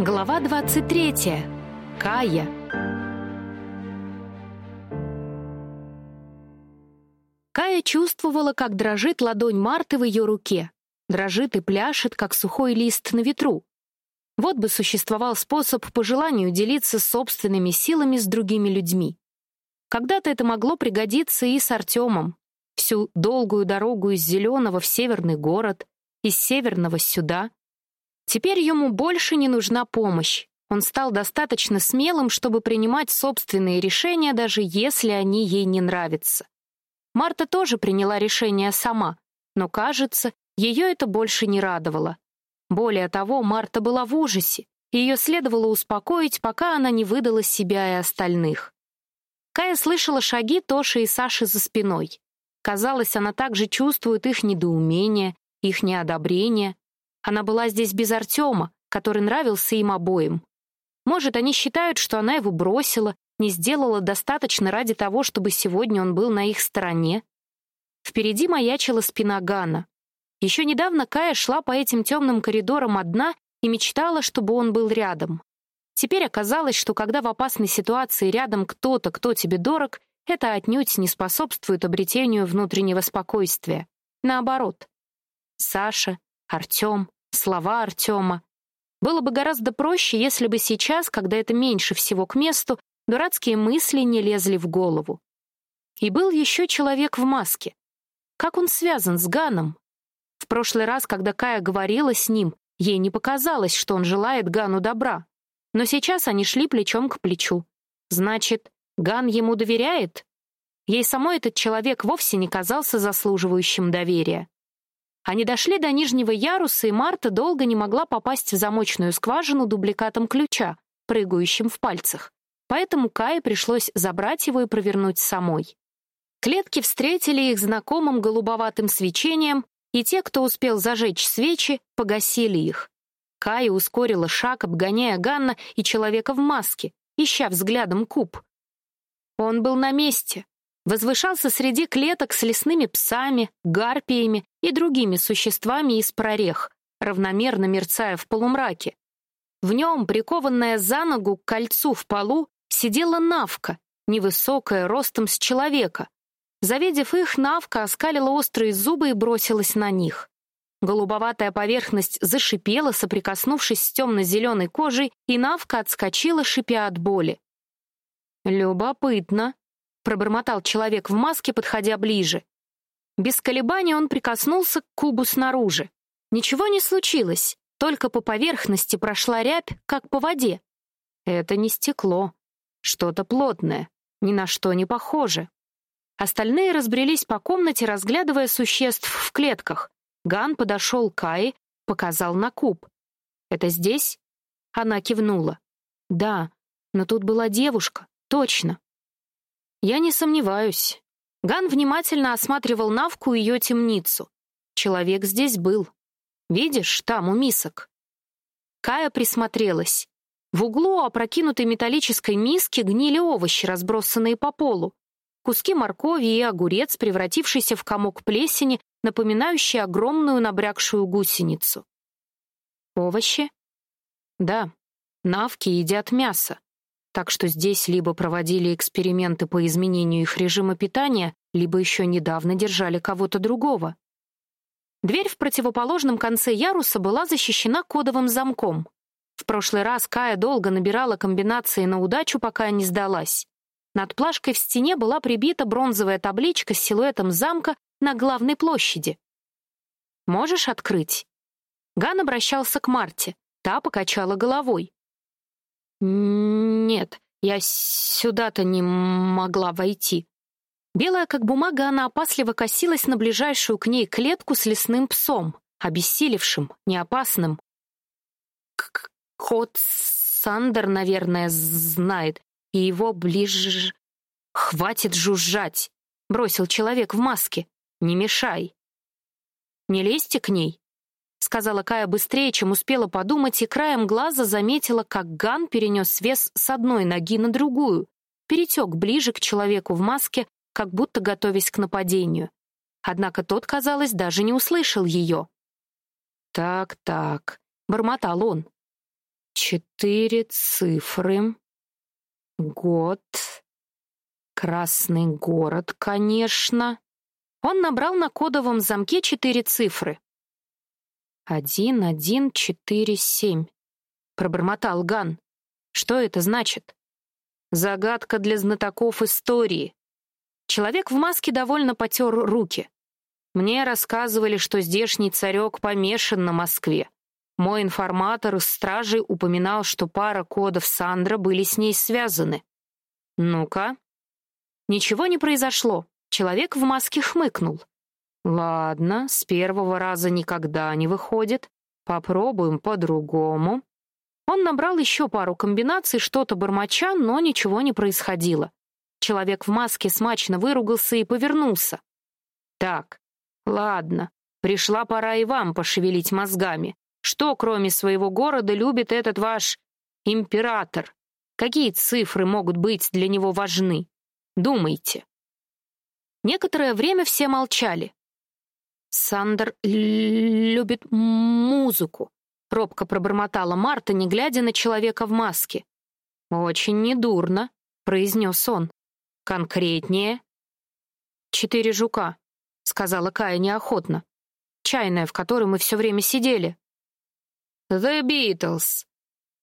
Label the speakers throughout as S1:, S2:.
S1: Глава 23. Кая. Кая чувствовала, как дрожит ладонь Марты в ее руке. Дрожит и пляшет, как сухой лист на ветру. Вот бы существовал способ по желанию делиться собственными силами с другими людьми. Когда-то это могло пригодиться и с Артемом. Всю долгую дорогу из Зеленого в Северный город, из Северного сюда — Теперь ему больше не нужна помощь. Он стал достаточно смелым, чтобы принимать собственные решения, даже если они ей не нравятся. Марта тоже приняла решение сама, но, кажется, ее это больше не радовало. Более того, Марта была в ужасе, ее следовало успокоить, пока она не выдала себя и остальных. Кая слышала шаги Тоши и Саши за спиной. Казалось, она также чувствует их недоумение, их неодобрение, она была здесь без Артема, который нравился им обоим. Может, они считают, что она его бросила, не сделала достаточно ради того, чтобы сегодня он был на их стороне. Впереди маячила спина Гана. Еще недавно Кая шла по этим темным коридорам одна и мечтала, чтобы он был рядом. Теперь оказалось, что когда в опасной ситуации рядом кто-то, кто тебе дорог, это отнюдь не способствует обретению внутреннего спокойствия. Наоборот. Саша, Артем, слова Артема. Было бы гораздо проще, если бы сейчас, когда это меньше всего к месту, дурацкие мысли не лезли в голову. И был еще человек в маске. Как он связан с Ганом? В прошлый раз, когда Кая говорила с ним, ей не показалось, что он желает Гану добра. Но сейчас они шли плечом к плечу. Значит, Ган ему доверяет? Ей самой этот человек вовсе не казался заслуживающим доверия. Они дошли до нижнего яруса, и Марта долго не могла попасть в замочную скважину дубликатом ключа, прыгающим в пальцах. Поэтому Кае пришлось забрать его и провернуть самой. Клетки встретили их знакомым голубоватым свечением, и те, кто успел зажечь свечи, погасили их. Кая ускорила шаг, обгоняя Ганна и человека в маске, ища взглядом куб. Он был на месте, возвышался среди клеток с лесными псами, гарпиями и другими существами из прорех, равномерно мерцая в полумраке. В нем, прикованная за ногу к кольцу в полу, сидела Навка, невысокая, ростом с человека. Завидев их, Навка оскалила острые зубы и бросилась на них. Голубоватая поверхность зашипела, соприкоснувшись с темно-зеленой кожей, и Навка отскочила, шипя от боли. «Любопытно», пробормотал человек в маске, подходя ближе. Без колебаний он прикоснулся к кубу снаружи. Ничего не случилось, только по поверхности прошла рябь, как по воде. Это не стекло, что-то плотное, ни на что не похоже. Остальные разбрелись по комнате, разглядывая существ в клетках. Ган подошел к Кае, показал на куб. «Это здесь?» Она кивнула. «Да, но тут была девушка, точно. Я не сомневаюсь. Ган внимательно осматривал Навку и ее темницу. Человек здесь был. Видишь, там у мисок. Кая присмотрелась. В углу опрокинутой металлической миски гнили овощи, разбросанные по полу. Куски моркови и огурец, превратившийся в комок плесени, напоминающий огромную набрякшую гусеницу. Овощи? Да, навки едят мясо так что здесь либо проводили эксперименты по изменению их режима питания, либо еще недавно держали кого-то другого. Дверь в противоположном конце яруса была защищена кодовым замком. В прошлый раз Кая долго набирала комбинации на удачу, пока не сдалась. Над плашкой в стене была прибита бронзовая табличка с силуэтом замка на главной площади. «Можешь открыть?» Ган обращался к Марте. Та покачала головой. «Нет, я сюда-то не могла войти». Белая как бумага, она опасливо косилась на ближайшую к ней клетку с лесным псом, обессилевшим, неопасным. Кот Сандер, наверное, знает, и его ближе... «Хватит жужжать!» — бросил человек в маске. «Не мешай!» «Не лезьте к ней!» — сказала Кая быстрее, чем успела подумать, и краем глаза заметила, как Ган перенес вес с одной ноги на другую, перетек ближе к человеку в маске, как будто готовясь к нападению. Однако тот, казалось, даже не услышал ее. «Так-так», — бормотал он. Четыре цифры. Год. Красный город, конечно. Он набрал на кодовом замке четыре цифры. «Один, один, четыре, семь», — пробормотал Ган. «Что это значит?» «Загадка для знатоков истории». Человек в маске довольно потер руки. Мне рассказывали, что здешний царек помешан на Москве. Мой информатор из стражи упоминал, что пара кодов Сандра были с ней связаны. Ну-ка. Ничего не произошло. Человек в маске хмыкнул. Ладно, с первого раза никогда не выходит. Попробуем по-другому. Он набрал еще пару комбинаций, что-то бормоча, но ничего не происходило. Человек в маске смачно выругался и повернулся. Так, ладно, пришла пора и вам пошевелить мозгами. Что, кроме своего города, любит этот ваш император? Какие цифры могут быть для него важны? Думайте. Некоторое время все молчали. Сандер любит музыку, робко пробормотала Марта, не глядя на человека в маске. Очень недурно, произнес он. Конкретнее. Четыре жука, сказала Кая неохотно. Чайная, в которой мы все время сидели. The Beatles.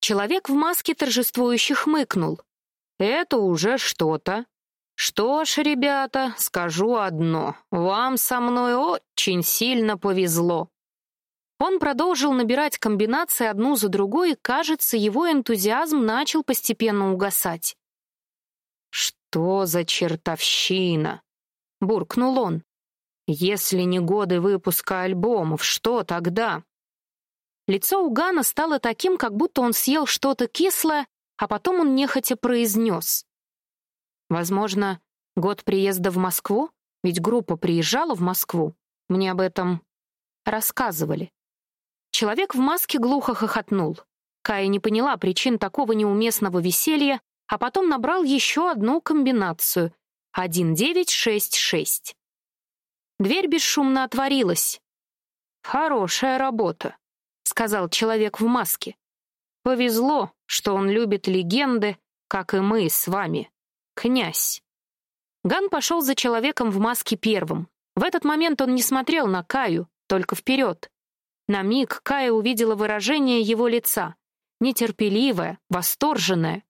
S1: Человек в маске торжествующе хмыкнул. Это уже что-то. Что ж, ребята, скажу одно. Вам со мной очень сильно повезло. Он продолжил набирать комбинации одну за другой, и, кажется, его энтузиазм начал постепенно угасать. Что за чертовщина, буркнул он. Если не годы выпуска альбомов, что тогда? Лицо у Гана стало таким, как будто он съел что-то кислое, а потом он нехотя произнес. Возможно, год приезда в Москву? Ведь группа приезжала в Москву. Мне об этом рассказывали. Человек в маске глухо хохотнул. Кая не поняла причин такого неуместного веселья, а потом набрал еще одну комбинацию — 1966. Дверь бесшумно отворилась. «Хорошая работа», сказал человек в маске. Повезло, что он любит легенды, как и мы с вами. Князь. Ган пошел за человеком в маске первым. В этот момент он не смотрел на Каю, только вперед. На миг Кая увидела выражение его лица, нетерпеливое, восторженное.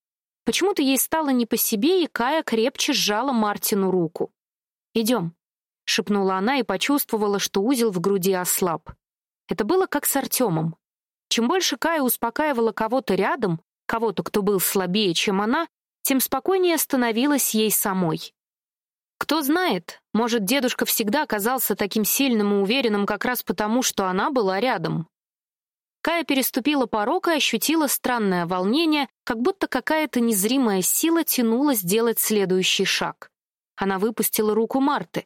S1: Почему-то ей стало не по себе, и Кая крепче сжала Мартину руку. «Идем», — шепнула она и почувствовала, что узел в груди ослаб. Это было как с Артемом. Чем больше Кая успокаивала кого-то рядом, кого-то, кто был слабее, чем она, тем спокойнее становилась ей самой. Кто знает, может, дедушка всегда оказался таким сильным и уверенным как раз потому, что она была рядом. Кая переступила порог и ощутила странное волнение, как будто какая-то незримая сила тянула сделать следующий шаг. Она выпустила руку Марты.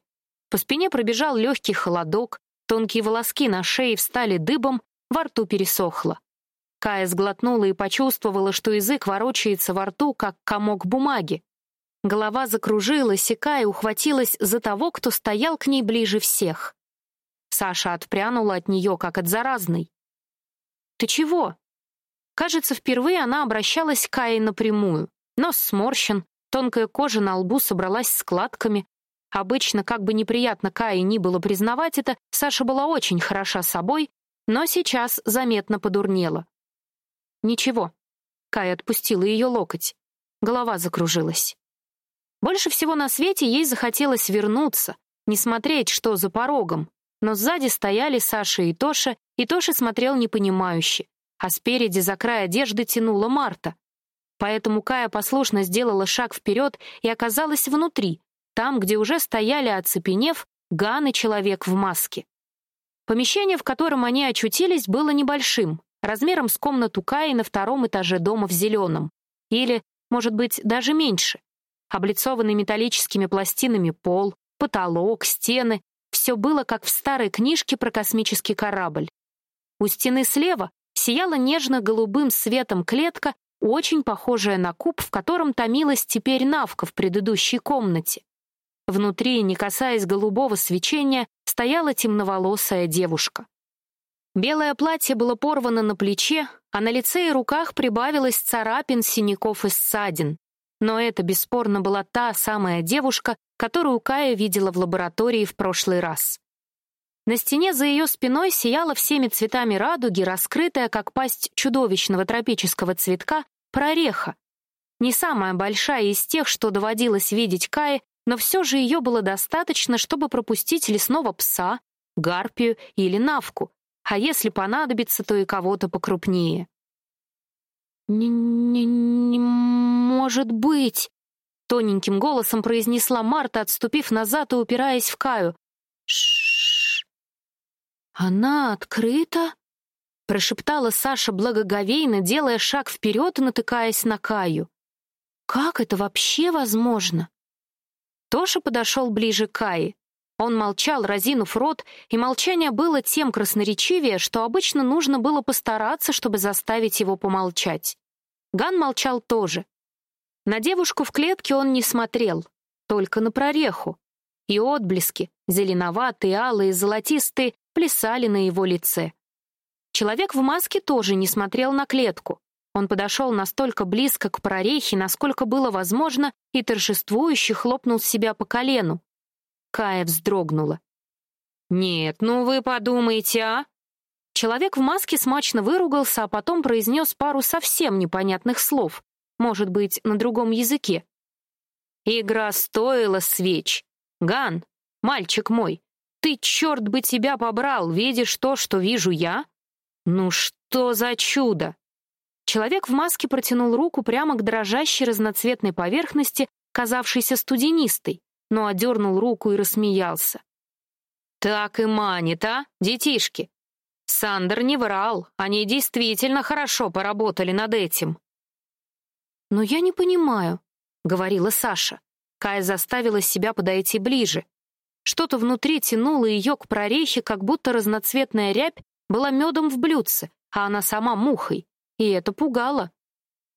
S1: По спине пробежал легкий холодок, Тонкие волоски на шее встали дыбом, во рту пересохло. Кая сглотнула и почувствовала, что язык ворочается во рту, как комок бумаги. Голова закружилась, и Кая ухватилась за того, кто стоял к ней ближе всех. Саша отпрянула от нее, как от заразной. «Ты чего?» Кажется, впервые она обращалась к Кае напрямую. Нос сморщен, тонкая кожа на лбу собралась складками, Обычно, как бы неприятно Кае ни было признавать это, Саша была очень хороша собой, но сейчас заметно подурнела. «Ничего». Кая отпустила ее локоть. Голова закружилась. Больше всего на свете ей захотелось вернуться, не смотреть, что за порогом. Но сзади стояли Саша и Тоша, и Тоша смотрел непонимающе, а спереди за край одежды тянула Марта. Поэтому Кая послушно сделала шаг вперед и оказалась внутри, там, где уже стояли, оцепенев, Ган и человек в маске. Помещение, в котором они очутились, было небольшим, размером с комнату Каи на втором этаже дома в зеленом. Или, может быть, даже меньше. Облицованный металлическими пластинами пол, потолок, стены — все было как в старой книжке про космический корабль. У стены слева сияла нежно-голубым светом клетка, очень похожая на куб, в котором томилась теперь Навка в предыдущей комнате. Внутри, не касаясь голубого свечения, стояла темноволосая девушка. Белое платье было порвано на плече, а на лице и руках прибавилось царапин, синяков и ссадин. Но это бесспорно была та самая девушка, которую Кая видела в лаборатории в прошлый раз. На стене за ее спиной сияла всеми цветами радуги, раскрытая, как пасть чудовищного тропического цветка, прореха. Не самая большая из тех, что доводилось видеть Кае, но все же ее было достаточно, чтобы пропустить лесного пса, гарпию или навку, а если понадобится, то и кого-то покрупнее. «Не, не, не может быть!» — тоненьким голосом произнесла Марта, отступив назад и упираясь в Каю. «Ш-ш-ш!» «Она открыта?» — прошептала Саша благоговейно, делая шаг вперед и натыкаясь на Каю. «Как это вообще возможно?» Тоша подошел ближе к Кае. Он молчал, разинув рот, и молчание было тем красноречивее, что обычно нужно было постараться, чтобы заставить его помолчать. Ган молчал тоже. На девушку в клетке он не смотрел, только на прореху. И отблески, зеленоватые, алые, золотистые, плясали на его лице. Человек в маске тоже не смотрел на клетку. Он подошел настолько близко к прорехе, насколько было возможно, и торжествующе хлопнул себя по колену. Кая вздрогнула. «Нет, ну вы подумайте, а?» Человек в маске смачно выругался, а потом произнес пару совсем непонятных слов, может быть, на другом языке. «Игра стоила свеч. Ган, мальчик мой, ты, черт бы тебя побрал, видишь то, что вижу я? Ну что за чудо!» Человек в маске протянул руку прямо к дрожащей разноцветной поверхности, казавшейся студенистой, но одернул руку и рассмеялся. «Так и манит, а, детишки? Сандер не врал, они действительно хорошо поработали над этим». «Но я не понимаю», — говорила Саша. Кая заставила себя подойти ближе. Что-то внутри тянуло ее к прорехе, как будто разноцветная рябь была медом в блюдце, а она сама мухой. И это пугало.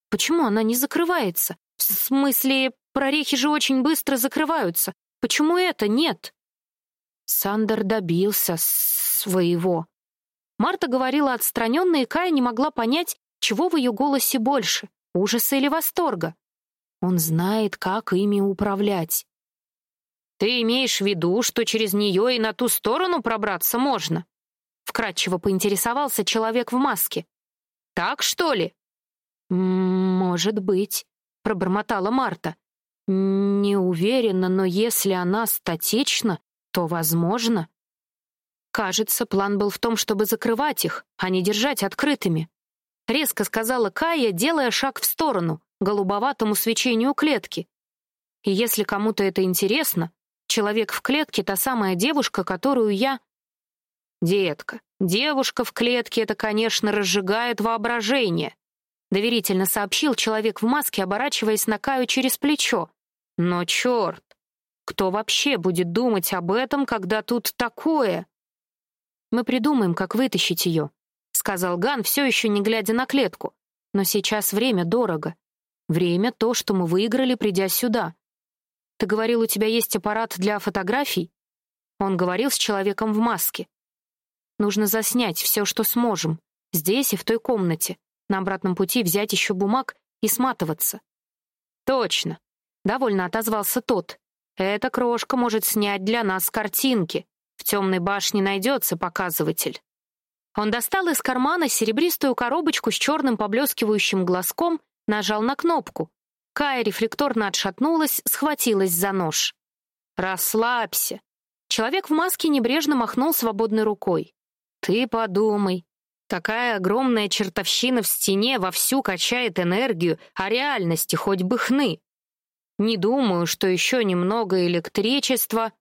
S1: Почему она не закрывается? В смысле, прорехи же очень быстро закрываются. Почему это нет? Сандер добился своего. Марта говорила отстраненно, и Кая не могла понять, чего в ее голосе больше — ужаса или восторга. Он знает, как ими управлять. «Ты имеешь в виду, что через нее и на ту сторону пробраться можно?» Вкратчиво поинтересовался человек в маске. Так, что ли?» «Может быть», — пробормотала Марта. «Не уверена, но если она статична, то возможно». Кажется, план был в том, чтобы закрывать их, а не держать открытыми. Резко сказала Кая, делая шаг в сторону, голубоватому свечению клетки. И если кому-то это интересно, человек в клетке — та самая девушка, которую я... Детка, девушка в клетке — это, конечно, разжигает воображение, доверительно сообщил человек в маске, оборачиваясь на Каю через плечо. Но черт, кто вообще будет думать об этом, когда тут такое? Мы придумаем, как вытащить ее, сказал Ган, все еще не глядя на клетку. Но сейчас время дорого. Время — то, что мы выиграли, придя сюда. Ты говорил, у тебя есть аппарат для фотографий? Он говорил с человеком в маске. Нужно заснять все, что сможем. Здесь и в той комнате. На обратном пути взять еще бумаг и сматываться. Точно. Довольно отозвался тот. Эта крошка может снять для нас картинки. В темной башне найдется показыватель. Он достал из кармана серебристую коробочку с черным поблескивающим глазком, нажал на кнопку. Кая рефлекторно отшатнулась, схватилась за нож. «Расслабься». Человек в маске небрежно махнул свободной рукой. Ты подумай. Такая огромная чертовщина в стене вовсю качает энергию, а реальности хоть бы хны. Не думаю, что еще немного электричества.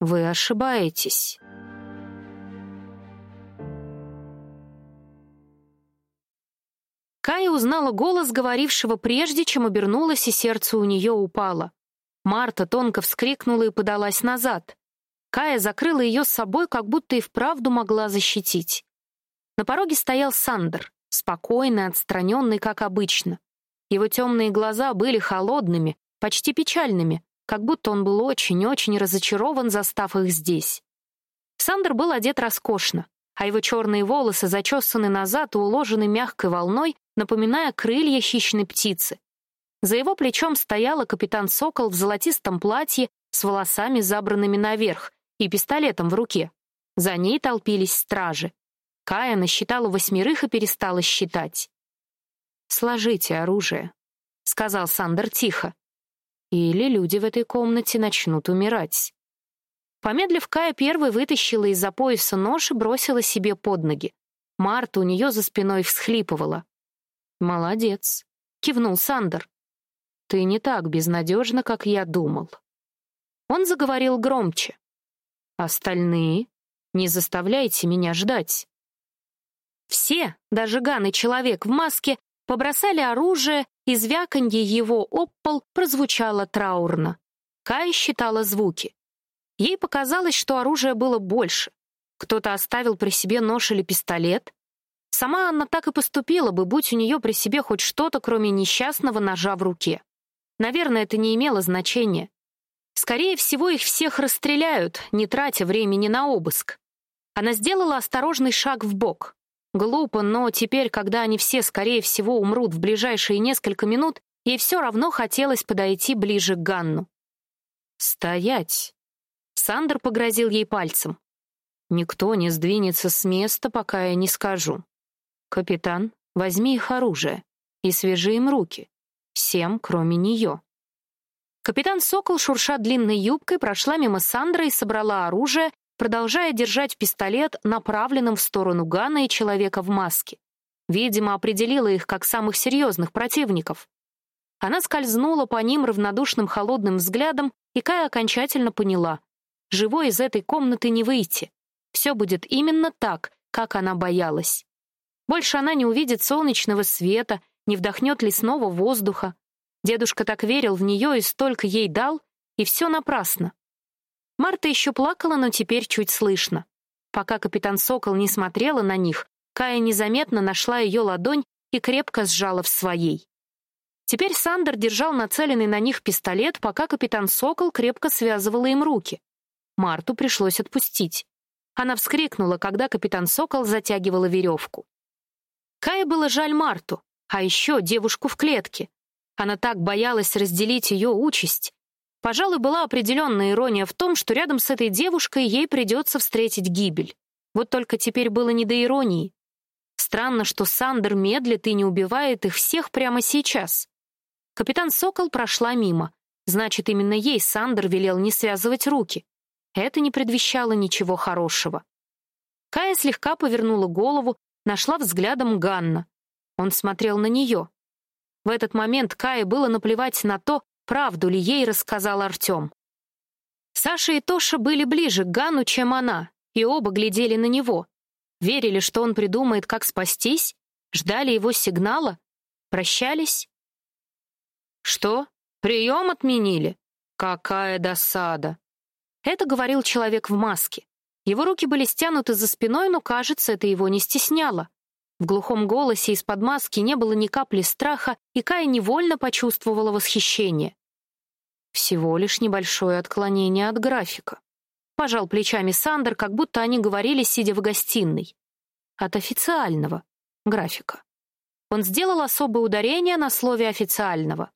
S1: Вы ошибаетесь. Кая узнала голос говорившего прежде, чем обернулась, и сердце у нее упало. Марта тонко вскрикнула и подалась назад. Кая закрыла ее с собой, как будто и вправду могла защитить. На пороге стоял Сандер, спокойный, отстраненный, как обычно. Его темные глаза были холодными, почти печальными, как будто он был очень-очень разочарован, застав их здесь. Сандер был одет роскошно. а его черные волосы зачесаны назад и уложены мягкой волной, напоминая крылья хищной птицы. За его плечом стояла капитан Сокол в золотистом платье с волосами забранными наверх и пистолетом в руке. За ней толпились стражи. Кая насчитала восьмерых и перестала считать. «Сложите оружие», — сказал Сандер тихо. «Или люди в этой комнате начнут умирать». Помедлив, Кая первой вытащила из-за пояса нож и бросила себе под ноги. Марта у нее за спиной всхлипывала. «Молодец», — кивнул Сандер. «Ты не так безнадежна, как я думал». Он заговорил громче. «Остальные? Не заставляйте меня ждать». Все, даже Ган и человек в маске, побросали оружие, и звяканье его об пол прозвучало траурно. Кай считала звуки. Ей показалось, что оружия было больше. Кто-то оставил при себе нож или пистолет. Сама она так и поступила бы, будь у нее при себе хоть что-то, кроме несчастного ножа в руке. Наверное, это не имело значения. Скорее всего, их всех расстреляют, не тратя времени на обыск. Она сделала осторожный шаг в бок. Глупо, но теперь, когда они все, скорее всего, умрут в ближайшие несколько минут, ей все равно хотелось подойти ближе к Ганну. «Стоять!» Сандер погрозил ей пальцем. «Никто не сдвинется с места, пока я не скажу. Капитан, возьми их оружие и свяжи им руки. Всем, кроме нее». Капитан Сокол, шурша длинной юбкой, прошла мимо Сандра и собрала оружие, продолжая держать пистолет направленным в сторону Гана и человека в маске. Видимо, определила их как самых серьезных противников. Она скользнула по ним равнодушным холодным взглядом, и Кая окончательно поняла. Живой из этой комнаты не выйти. Все будет именно так, как она боялась. Больше она не увидит солнечного света, не вдохнет лесного воздуха. Дедушка так верил в нее и столько ей дал, и все напрасно. Марта еще плакала, но теперь чуть слышно. Пока капитан Сокол не смотрела на них, Кая незаметно нашла ее ладонь и крепко сжала в своей. Теперь Сандер держал нацеленный на них пистолет, пока капитан Сокол крепко связывала им руки. Марту пришлось отпустить. Она вскрикнула, когда капитан Сокол затягивала веревку. Кае было жаль Марту, а еще девушку в клетке. Она так боялась разделить ее участь. Пожалуй, была определенная ирония в том, что рядом с этой девушкой ей придется встретить гибель. Вот только теперь было не до иронии. Странно, что Сандер медлит и не убивает их всех прямо сейчас. Капитан Сокол прошла мимо. Значит, именно ей Сандер велел не связывать руки. Это не предвещало ничего хорошего. Кая слегка повернула голову, нашла взглядом Ганна. Он смотрел на нее. В этот момент Кае было наплевать на то, правду ли ей рассказал Артем. Саша и Тоша были ближе к Ганну, чем она, и оба глядели на него. Верили, что он придумает, как спастись, ждали его сигнала, прощались. «Что? Прием отменили? Какая досада!» Это говорил человек в маске. Его руки были стянуты за спиной, но, кажется, это его не стесняло. В глухом голосе из-под маски не было ни капли страха, и Кая невольно почувствовала восхищение. Всего лишь небольшое отклонение от графика. Пожал плечами Сандер, как будто они говорили, сидя в гостиной. От официального графика. Он сделал особое ударение на слове «официального».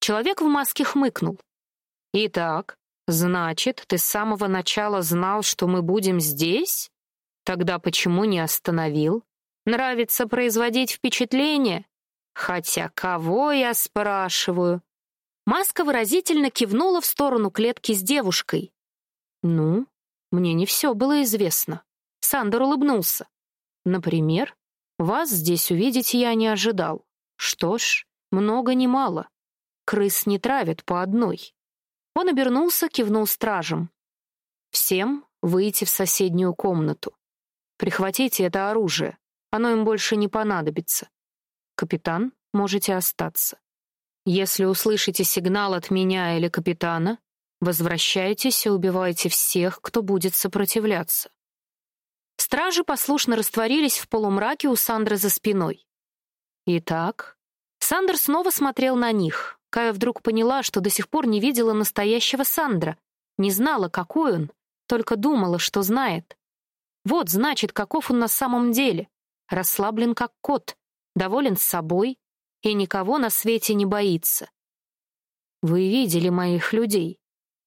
S1: Человек в маске хмыкнул. «Итак, Значит, ты с самого начала знал, что мы будем здесь? Тогда почему не остановил? Нравится производить впечатление? Хотя кого я спрашиваю? Маска выразительно кивнула в сторону клетки с девушкой. Ну, мне не все было известно. Сандер улыбнулся. Например, вас здесь увидеть я не ожидал. Что ж, много не мало. Крыс не травят по одной. Он обернулся, кивнул стражем. «Всем выйти в соседнюю комнату. Прихватите это оружие, оно им больше не понадобится. Капитан, можете остаться. Если услышите сигнал от меня или капитана, возвращайтесь и убивайте всех, кто будет сопротивляться». Стражи послушно растворились в полумраке у Сандры за спиной. Итак, Сандер снова смотрел на них, Кая вдруг поняла, что до сих пор не видела настоящего Сандра, не знала, какой он, только думала, что знает. Вот, значит, каков он на самом деле. Расслаблен, как кот, доволен собой и никого на свете не боится. Вы видели моих людей.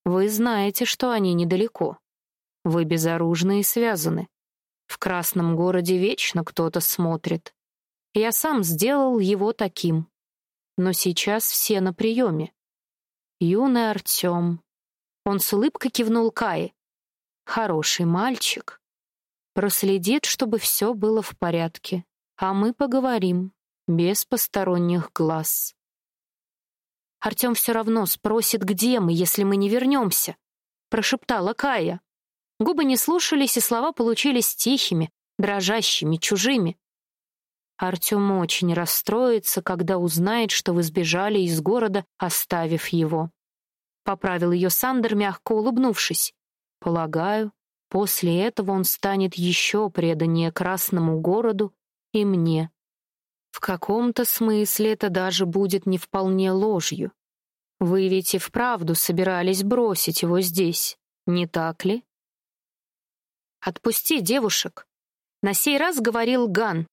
S1: Вы знаете, что они недалеко. Вы безоружны и связаны. В красном городе вечно кто-то смотрит. Я сам сделал его таким. Но сейчас все на приеме. Юный Артем. Он с улыбкой кивнул Кае. Хороший мальчик. Проследит, чтобы все было в порядке. А мы поговорим, без посторонних глаз. Артем все равно спросит, где мы, если мы не вернемся, прошептала Кая. Губы не слушались, и слова получились тихими, дрожащими, чужими. Артем очень расстроится, когда узнает, что вы сбежали из города, оставив его. Поправил ее Сандер, мягко улыбнувшись. Полагаю, после этого он станет еще преданнее Красному городу и мне. В каком-то смысле это даже будет не вполне ложью. Вы ведь и вправду собирались бросить его здесь, не так ли? «Отпусти девушек!» На сей раз говорил Ган,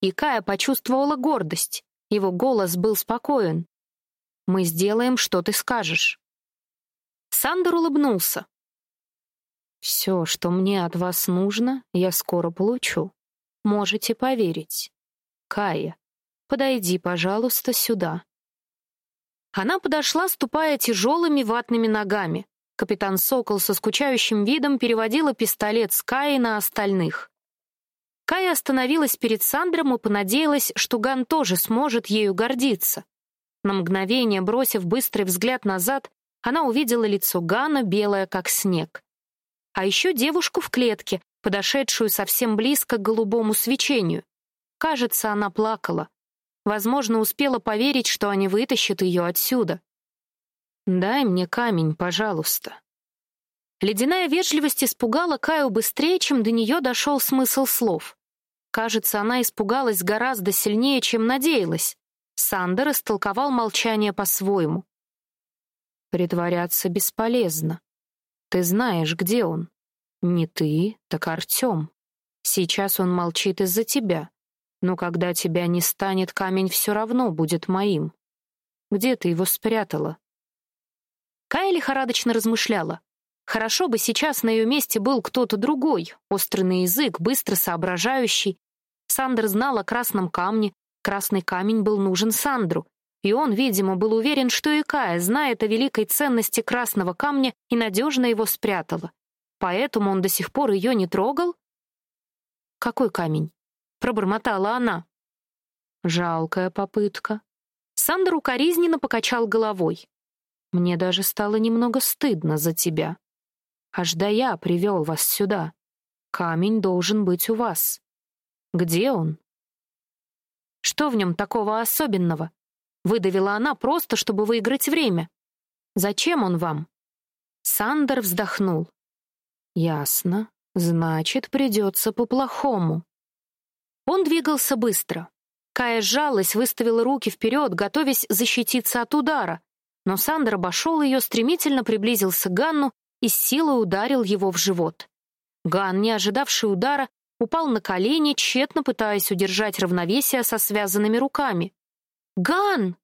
S1: и Кая почувствовала гордость. Его голос был спокоен. «Мы сделаем, что ты скажешь». Сандер улыбнулся. «Все, что мне от вас нужно, я скоро получу. Можете поверить. Кая, подойди, пожалуйста, сюда». Она подошла, ступая тяжелыми ватными ногами. Капитан Сокол со скучающим видом переводила пистолет с Каи на остальных. Кая остановилась перед Сандром и понадеялась, что Ган тоже сможет ею гордиться. На мгновение, бросив быстрый взгляд назад, она увидела лицо Гана, белое как снег. А еще девушку в клетке, подошедшую совсем близко к голубому свечению. Кажется, она плакала. Возможно, успела поверить, что они вытащат ее отсюда. «Дай мне камень, пожалуйста». Ледяная вежливость испугала Каю быстрее, чем до нее дошел смысл слов. Кажется, она испугалась гораздо сильнее, чем надеялась. Сандер истолковал молчание по-своему. «Притворяться бесполезно. Ты знаешь, где он. Не ты, так Артем. Сейчас он молчит из-за тебя. Но когда тебя не станет, камень все равно будет моим. Где ты его спрятала?» Кая лихорадочно размышляла. Хорошо бы сейчас на ее месте был кто-то другой, острый язык, быстро соображающий. Сандер знал о красном камне, красный камень был нужен Сандру, и он, видимо, был уверен, что и Кая знает о великой ценности красного камня и надежно его спрятала. Поэтому он до сих пор ее не трогал? «Какой камень?» — пробормотала она. «Жалкая попытка». Сандер укоризненно покачал головой. Мне даже стало немного стыдно за тебя. Аж да я привел вас сюда. Камень должен быть у вас. Где он? Что в нем такого особенного? Выдавила она просто, чтобы выиграть время. Зачем он вам? Сандер вздохнул. Ясно. Значит, придется по-плохому. Он двигался быстро. Кая сжалась, выставила руки вперед, готовясь защититься от удара, но Сандер обошел ее, стремительно приблизился к Ганну и с силой ударил его в живот. Ган, не ожидавший удара, упал на колени, тщетно пытаясь удержать равновесие со связанными руками. «Ган!»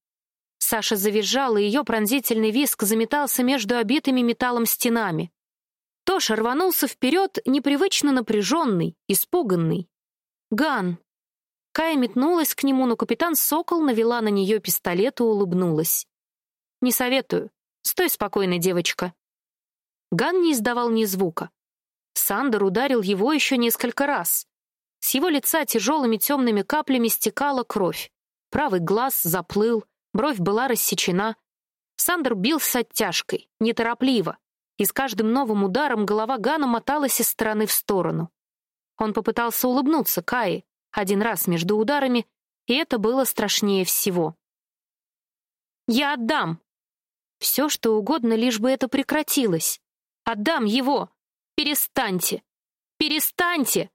S1: Саша завизжала, и ее пронзительный визг заметался между обитыми металлом стенами. Тоша рванулся вперед, непривычно напряженный, испуганный. «Ган!» Кая метнулась к нему, но капитан Сокол навела на нее пистолет и улыбнулась. Не советую. Стой спокойно, девочка. Ган не издавал ни звука. Сандер ударил его еще несколько раз. С его лица тяжелыми темными каплями стекала кровь. Правый глаз заплыл, бровь была рассечена. Сандер бил с оттяжкой, неторопливо, и с каждым новым ударом голова Гана моталась из стороны в сторону. Он попытался улыбнуться Кае один раз между ударами, и это было страшнее всего. «Я отдам!» Все, что угодно, лишь бы это прекратилось. Отдам его! Перестаньте! Перестаньте!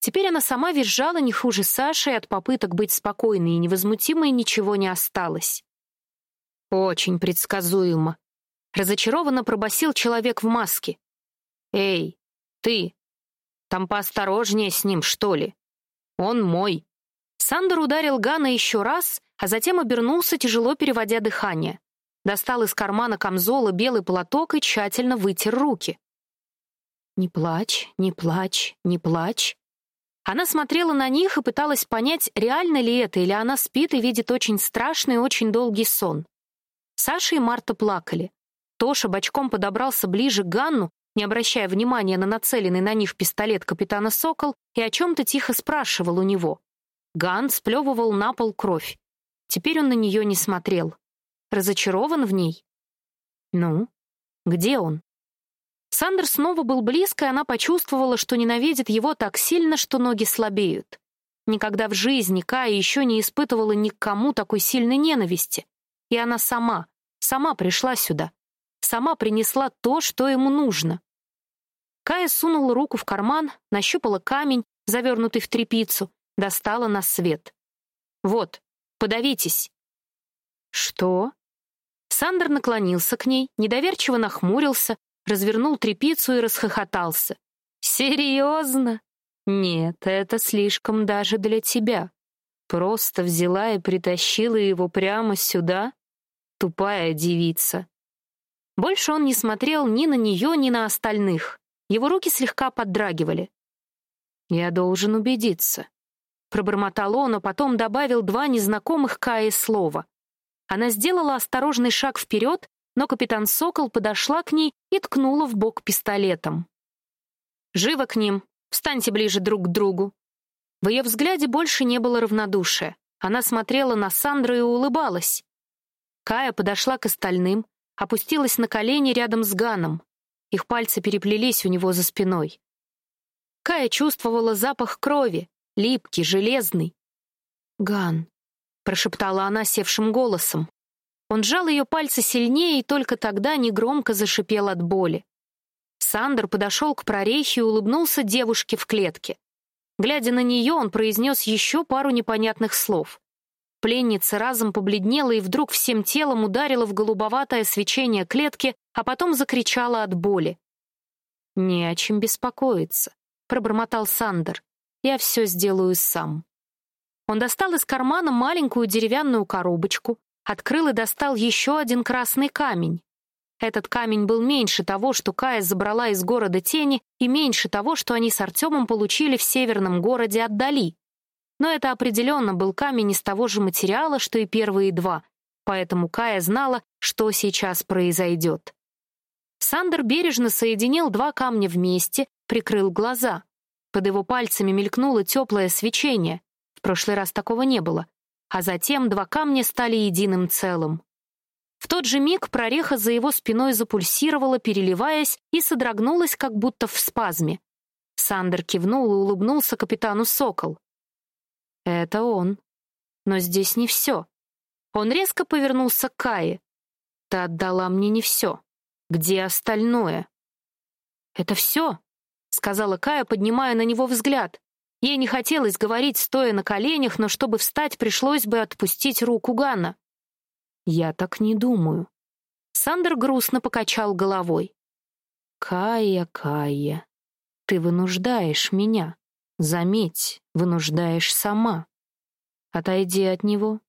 S1: Теперь она сама визжала не хуже Саши, и от попыток быть спокойной и невозмутимой ничего не осталось. Очень предсказуемо. Разочарованно пробасил человек в маске. «Эй, ты! Там поосторожнее с ним, что ли. Он мой. Сандер ударил Гана еще раз, а затем обернулся, тяжело переводя дыхание. Достал из кармана камзола белый платок и тщательно вытер руки. «Не плачь, не плачь, не плачь». Она смотрела на них и пыталась понять, реально ли это, или она спит и видит очень страшный очень долгий сон. Саша и Марта плакали. Тоша бочком подобрался ближе к Ганну, не обращая внимания на нацеленный на них пистолет капитана Сокол, и о чем-то тихо спрашивал у него. Ган сплевывал на пол кровь. Теперь он на нее не смотрел. Разочарован в ней? Ну, где он? Сандер снова был близко, и она почувствовала, что ненавидит его так сильно, что ноги слабеют. Никогда в жизни Кая еще не испытывала ни к кому такой сильной ненависти. И она сама, сама пришла сюда. Сама принесла то, что ему нужно. Кая сунула руку в карман, нащупала камень, завернутый в тряпицу, достала на свет. «Вот, подавитесь». «Что?» Сандер наклонился к ней, недоверчиво нахмурился, развернул трепицу и расхохотался. «Серьезно? Нет, это слишком даже для тебя. Просто взяла и притащила его прямо сюда? Тупая девица». Больше он не смотрел ни на нее, ни на остальных. Его руки слегка поддрагивали. «Я должен убедиться», — пробормотал он, а потом добавил два незнакомых Кае слова. Она сделала осторожный шаг вперед, но капитан Сокол подошла к ней и ткнула в бок пистолетом. «Живо к ним! Встаньте ближе друг к другу!» В ее взгляде больше не было равнодушия. Она смотрела на Сандру и улыбалась. Кая подошла к остальным, опустилась на колени рядом с Ганом. Их пальцы переплелись у него за спиной. Кая чувствовала запах крови, липкий, железный. «Ган», — прошептала она севшим голосом. Он сжал ее пальцы сильнее и только тогда негромко зашипел от боли. Сандер подошел к прорехе и улыбнулся девушке в клетке. Глядя на нее, он произнес еще пару непонятных слов. Пленница разом побледнела и вдруг всем телом ударила в голубоватое свечение клетки, а потом закричала от боли. «Не о чем беспокоиться», — пробормотал Сандер. «Я все сделаю сам». Он достал из кармана маленькую деревянную коробочку, открыл и достал еще один красный камень. Этот камень был меньше того, что Кая забрала из города тени, и меньше того, что они с Артемом получили в северном городе отдали. Но это определенно был камень из того же материала, что и первые два, поэтому Кая знала, что сейчас произойдет. Сандер бережно соединил два камня вместе, прикрыл глаза. Под его пальцами мелькнуло теплое свечение. В прошлый раз такого не было а затем два камня стали единым целым. В тот же миг прореха за его спиной запульсировала, переливаясь, и содрогнулась, как будто в спазме. Сандер кивнул и улыбнулся капитану Сокол. «Это он. Но здесь не все». Он резко повернулся к Кае. «Ты отдала мне не все. Где остальное?» «Это все», — сказала Кая, поднимая на него взгляд. Ей не хотелось говорить, стоя на коленях, но чтобы встать, пришлось бы отпустить руку Ганна. «Я так не думаю». Сандер грустно покачал головой. «Кая, Кая, ты вынуждаешь меня. Заметь, вынуждаешь сама. Отойди от него».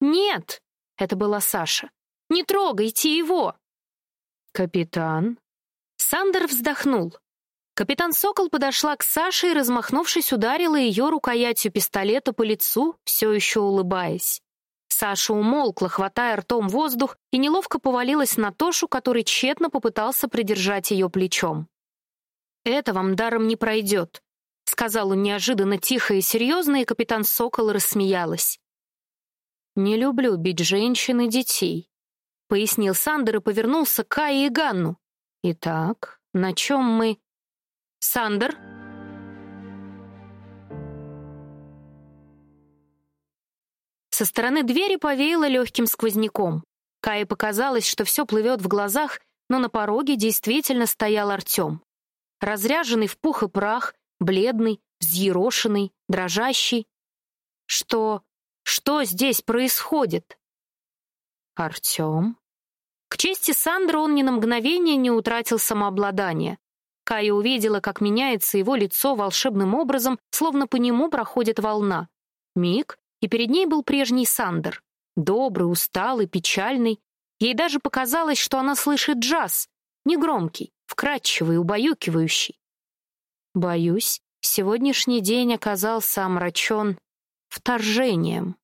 S1: «Нет!» — это была Саша. «Не трогайте его!» «Капитан?» Сандер вздохнул. Капитан Сокол подошла к Саше и, размахнувшись, ударила ее рукоятью пистолета по лицу, все еще улыбаясь. Саша умолкла, хватая ртом воздух, и неловко повалилась на Тошу, который тщетно попытался придержать ее плечом. «Это вам даром не пройдет», — сказал он неожиданно тихо и серьезно, и капитан Сокол рассмеялась. «Не люблю бить женщин и детей», — пояснил Сандер и повернулся к Кае и Ганну. «Итак, на чем мы...» Сандер. Со стороны двери повеяло легким сквозняком. Кае показалось, что все плывет в глазах, но на пороге действительно стоял Артем. Разряженный в пух и прах, бледный, взъерошенный, дрожащий. Что... что здесь происходит? Артем? К чести Сандра он ни на мгновение не утратил самообладание. Кая увидела, как меняется его лицо волшебным образом, словно по нему проходит волна. Миг, и перед ней был прежний Сандер. Добрый, усталый, печальный. Ей даже показалось, что она слышит джаз, негромкий, вкрадчивый, убаюкивающий. Боюсь, сегодняшний день оказался омрачен вторжением.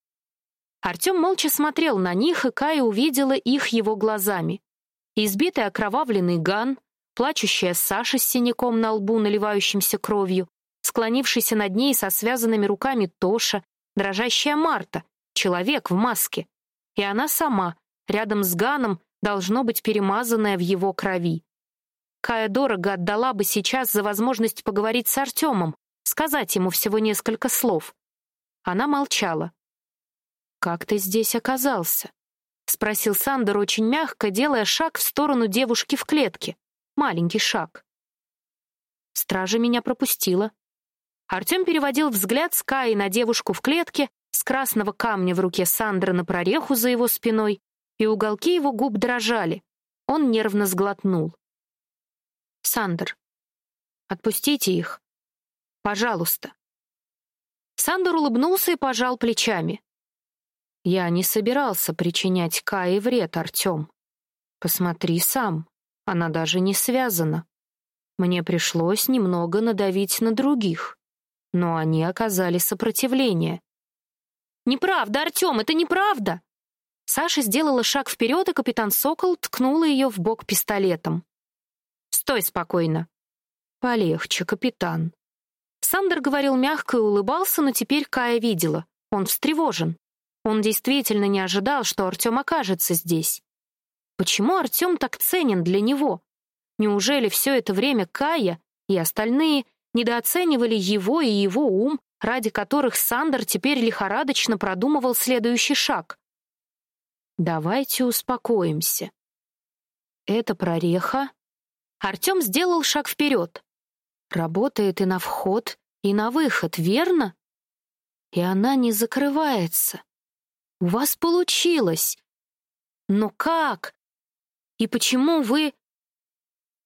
S1: Артем молча смотрел на них, и Кая увидела их его глазами. Избитый окровавленный Ган, плачущая Саша с синяком на лбу, наливающимся кровью, склонившийся над ней со связанными руками Тоша, дрожащая Марта, человек в маске. И она сама, рядом с Ганом, должно быть перемазанная в его крови. Кая дорого отдала бы сейчас за возможность поговорить с Артемом, сказать ему всего несколько слов. Она молчала. «Как ты здесь оказался?» — спросил Сандер очень мягко, делая шаг в сторону девушки в клетке. Маленький шаг. Стража меня пропустила. Артем переводил взгляд с Каи на девушку в клетке, с красного камня в руке Сандра на прореху за его спиной, и уголки его губ дрожали. Он нервно сглотнул. «Сандер, отпустите их. Пожалуйста». Сандер улыбнулся и пожал плечами. Я не собирался причинять Кае вред, Артем. Посмотри сам, она даже не связана. Мне пришлось немного надавить на других, но они оказали сопротивление. «Неправда, Артем, это неправда!» Саша сделала шаг вперед, и капитан Сокол ткнула ее в бок пистолетом. «Стой спокойно!» «Полегче, капитан». Сандер говорил мягко и улыбался, но теперь Кая видела. Он встревожен. Он действительно не ожидал, что Артем окажется здесь. Почему Артем так ценен для него? Неужели все это время Кая и остальные недооценивали его и его ум, ради которых Сандер теперь лихорадочно продумывал следующий шаг? Давайте успокоимся. Это прореха. Артем сделал шаг вперед. Работает и на вход, и на выход, верно? И она не закрывается. У вас получилось. Но как? И почему вы...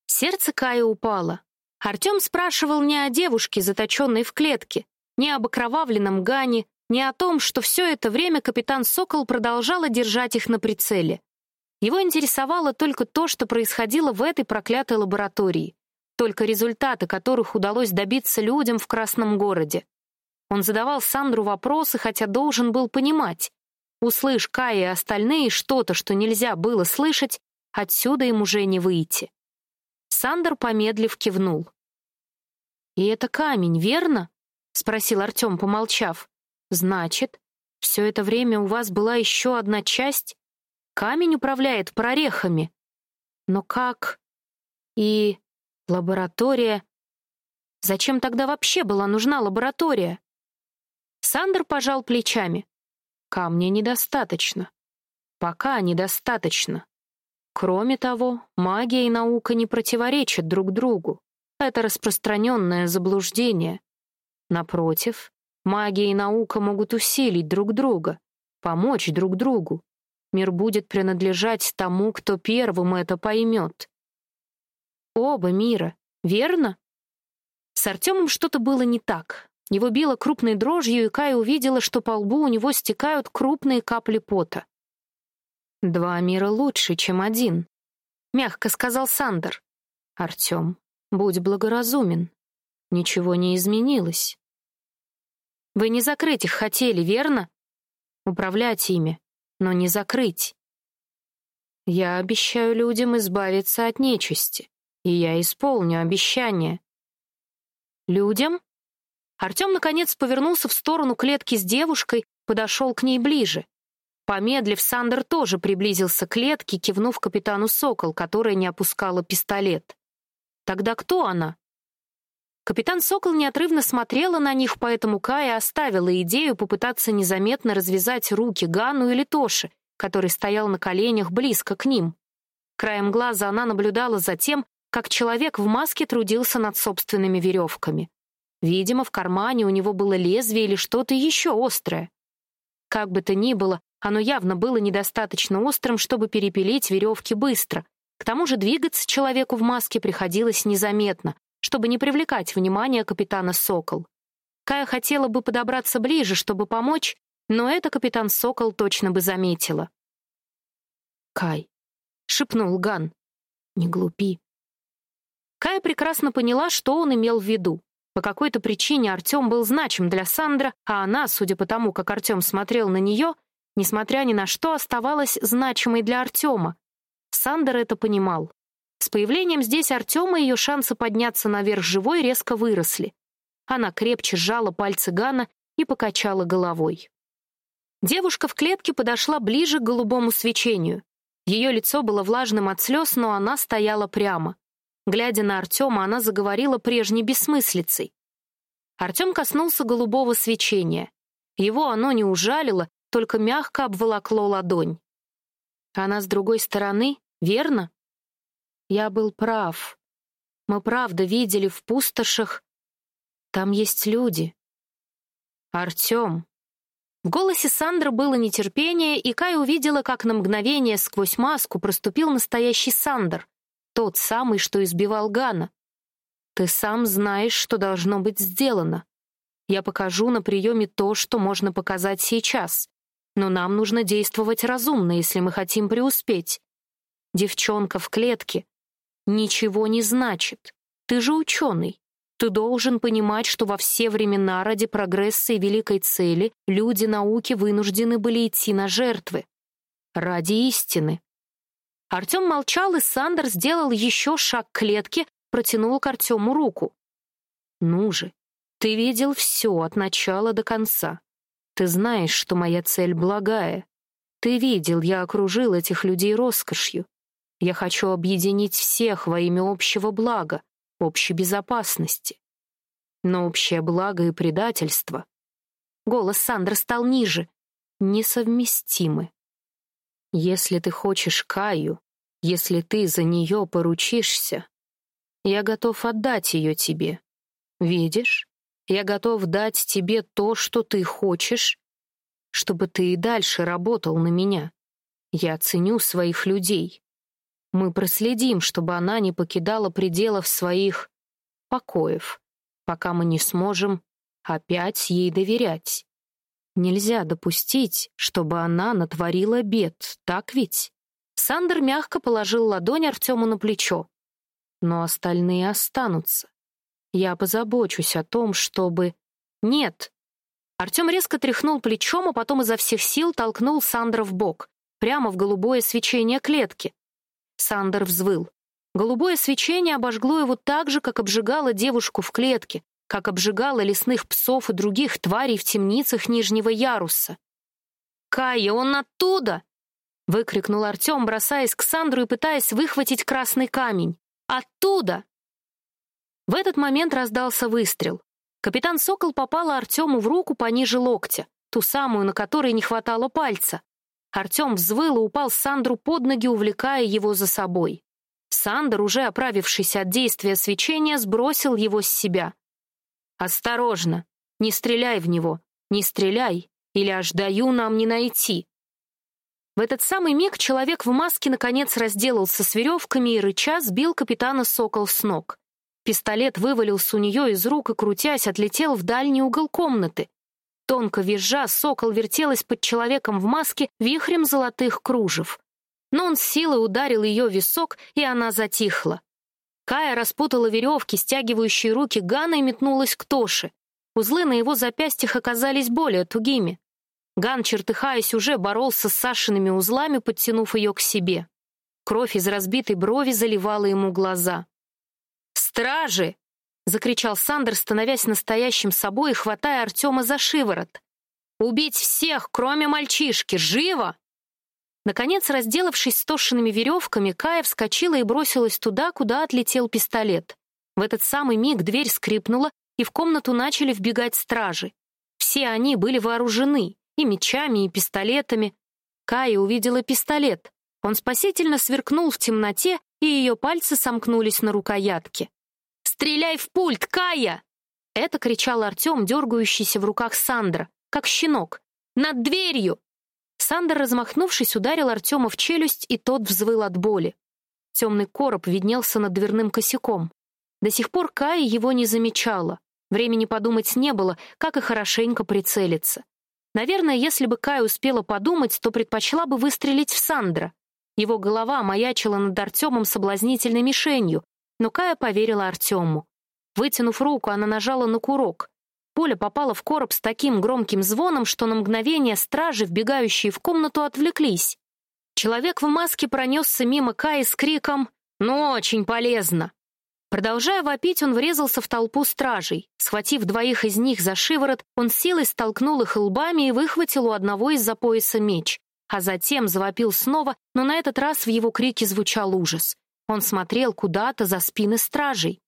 S1: Сердце Кая упало. Артем спрашивал не о девушке, заточенной в клетке, не об окровавленном Гане, не о том, что все это время капитан Сокол продолжала держать их на прицеле. Его интересовало только то, что происходило в этой проклятой лаборатории, только результаты которых удалось добиться людям в Красном городе. Он задавал Сандру вопросы, хотя должен был понимать, Услышь Кай и остальные что-то, что нельзя было слышать, отсюда им уже не выйти. Сандер, помедлив, кивнул. «И это камень, верно?» — спросил Артем, помолчав. «Значит, все это время у вас была еще одна часть? Камень управляет прорехами. Но как? И лаборатория? Зачем тогда вообще была нужна лаборатория?» Сандер пожал плечами. Камня недостаточно. Пока недостаточно. Кроме того, магия и наука не противоречат друг другу. Это распространенное заблуждение. Напротив, магия и наука могут усилить друг друга, помочь друг другу. Мир будет принадлежать тому, кто первым это поймет. Оба мира, верно? С Артемом что-то было не так. Его било крупной дрожью, и Кая увидела, что по лбу у него стекают крупные капли пота. «Два мира лучше, чем один», — мягко сказал Сандер. «Артем, будь благоразумен. Ничего не изменилось». «Вы не закрыть их хотели, верно? Управлять ими, но не закрыть. Я обещаю людям избавиться от нечисти, и я исполню обещание». «Людям?» Артем, наконец, повернулся в сторону клетки с девушкой, подошел к ней ближе. Помедлив, Сандер тоже приблизился к клетке, кивнув капитану Сокол, которая не опускала пистолет. «Тогда кто она?» Капитан Сокол неотрывно смотрела на них, поэтому Кая оставила идею попытаться незаметно развязать руки Гану или Тоше, который стоял на коленях близко к ним. Краем глаза она наблюдала за тем, как человек в маске трудился над собственными веревками. Видимо, в кармане у него было лезвие или что-то еще острое. Как бы то ни было, оно явно было недостаточно острым, чтобы перепилить веревки быстро. К тому же двигаться человеку в маске приходилось незаметно, чтобы не привлекать внимание капитана Сокол. Кая хотела бы подобраться ближе, чтобы помочь, но это капитан Сокол точно бы заметила. «Кай», — шепнул Ган, — «не глупи». Кая прекрасно поняла, что он имел в виду. По какой-то причине Артем был значим для Сандра, а она, судя по тому, как Артем смотрел на нее, несмотря ни на что, оставалась значимой для Артема. Сандер это понимал. С появлением здесь Артема ее шансы подняться наверх живой резко выросли. Она крепче сжала пальцы Гана и покачала головой. Девушка в клетке подошла ближе к голубому свечению. Ее лицо было влажным от слез, но она стояла прямо. Глядя на Артема, она заговорила прежней бессмыслицей. Артем коснулся голубого свечения. Его оно не ужалило, только мягко обволокло ладонь. Она с другой стороны, верно? Я был прав. Мы правда видели в пустошах там есть люди. Артем. В голосе Сандры было нетерпение, и Кай увидела, как на мгновение сквозь маску проступил настоящий Сандер, тот самый, что избивал Гана. Ты сам знаешь, что должно быть сделано. Я покажу на приеме то, что можно показать сейчас. Но нам нужно действовать разумно, если мы хотим преуспеть. Девчонка в клетке ничего не значит. Ты же ученый. Ты должен понимать, что во все времена ради прогресса и великой цели люди науки вынуждены были идти на жертвы. Ради истины. Артем молчал, и Сандер сделал еще шаг к клетке, протянул к Артему руку. «Ну же, ты видел все от начала до конца. Ты знаешь, что моя цель благая. Ты видел, я окружил этих людей роскошью. Я хочу объединить всех во имя общего блага общей безопасности. Но общее благо и предательство. Голос Сандра стал ниже. Несовместимы. Если ты хочешь Каю, если ты за нее поручишься, я готов отдать ее тебе. Видишь? Я готов дать тебе то, что ты хочешь, чтобы ты и дальше работал на меня. Я ценю своих людей. Мы проследим, чтобы она не покидала пределов своих покоев, пока мы не сможем опять ей доверять. Нельзя допустить, чтобы она натворила бед, так ведь? Сандер мягко положил ладонь Артему на плечо. Но остальные останутся. Я позабочусь о том, чтобы... Нет! Артем резко тряхнул плечом, а потом изо всех сил толкнул Сандра в бок, прямо в голубое свечение клетки. Сандер взвыл. Голубое свечение обожгло его так же, как обжигало девушку в клетке, как обжигало лесных псов и других тварей в темницах нижнего яруса. «Кая, он оттуда!» — выкрикнул Артем, бросаясь к Сандру и пытаясь выхватить красный камень. «Оттуда!» В этот момент раздался выстрел. Капитан Сокол попала Артему в руку пониже локтя, ту самую, на которой не хватало пальца. Артем взвыл и упал Сандру под ноги, увлекая его за собой. Сандер, уже оправившись от действия свечения, сбросил его с себя. «Осторожно! Не стреляй в него! Не стреляй! Или аж даю нам не найти!» В этот самый миг человек в маске наконец разделался с веревками и рыча сбил капитана Сокол с ног. Пистолет вывалился у нее из рук и, крутясь, отлетел в дальний угол комнаты. Тонко визжа, сокол вертелась под человеком в маске вихрем золотых кружев. Но он с силой ударил ее висок, и она затихла. Кая распутала веревки, стягивающие руки Гана, и метнулась к Тоше. Узлы на его запястьях оказались более тугими. Ган, чертыхаясь, уже боролся с Сашиными узлами, подтянув ее к себе. Кровь из разбитой брови заливала ему глаза. «Стражи!» закричал Сандер, становясь настоящим собой и хватая Артема за шиворот. Убить всех, кроме мальчишки, живо! Наконец, разделавшись с тошенными веревками, Кая вскочила и бросилась туда, куда отлетел пистолет. В этот самый миг дверь скрипнула, и в комнату начали вбегать стражи. Все они были вооружены и мечами, и пистолетами. Кая увидела пистолет. Он спасительно сверкнул в темноте, и ее пальцы сомкнулись на рукоятке. «Стреляй в пульт, Кая!» Это кричал Артем, дергающийся в руках Сандра, как щенок. «Над дверью!» Сандер, размахнувшись, ударил Артема в челюсть, и тот взвыл от боли. Темный короб виднелся над дверным косяком. До сих пор Кая его не замечала. Времени подумать не было, как и хорошенько прицелиться. Наверное, если бы Кая успела подумать, то предпочла бы выстрелить в Сандра. Его голова маячила над Артемом соблазнительной мишенью, но Кая поверила Артему. Вытянув руку, она нажала на курок. Пуля попала в короб с таким громким звоном, что на мгновение стражи, вбегающие в комнату, отвлеклись. Человек в маске пронесся мимо Каи с криком «Ну, очень полезно!». Продолжая вопить, он врезался в толпу стражей. Схватив двоих из них за шиворот, он силой столкнул их лбами и выхватил у одного из-за пояса меч. А затем завопил снова, но на этот раз в его крике звучал ужас. Он смотрел куда-то за спины стражей.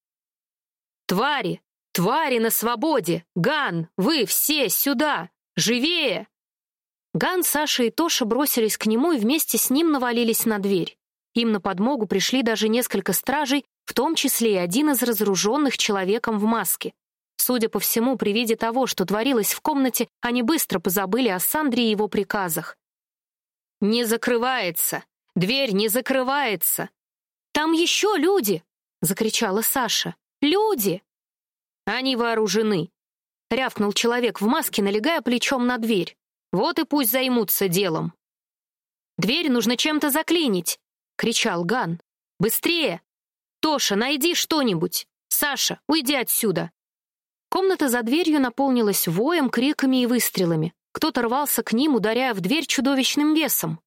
S1: «Твари! Твари на свободе! Ган, вы все сюда! Живее!» Ган, Саша и Тоша бросились к нему и вместе с ним навалились на дверь. Им на подмогу пришли даже несколько стражей, в том числе и один из разоруженных человеком в маске. Судя по всему, при виде того, что творилось в комнате, они быстро позабыли о Сандре и его приказах. «Не закрывается! Дверь не закрывается!» «Там еще люди!» — закричала Саша. «Люди!» «Они вооружены!» — рявкнул человек в маске, налегая плечом на дверь. «Вот и пусть займутся делом!» «Дверь нужно чем-то заклинить!» — кричал Ган. «Быстрее! Тоша, найди что-нибудь! Саша, уйди отсюда!» Комната за дверью наполнилась воем, криками и выстрелами. Кто-то рвался к ним, ударяя в дверь чудовищным весом.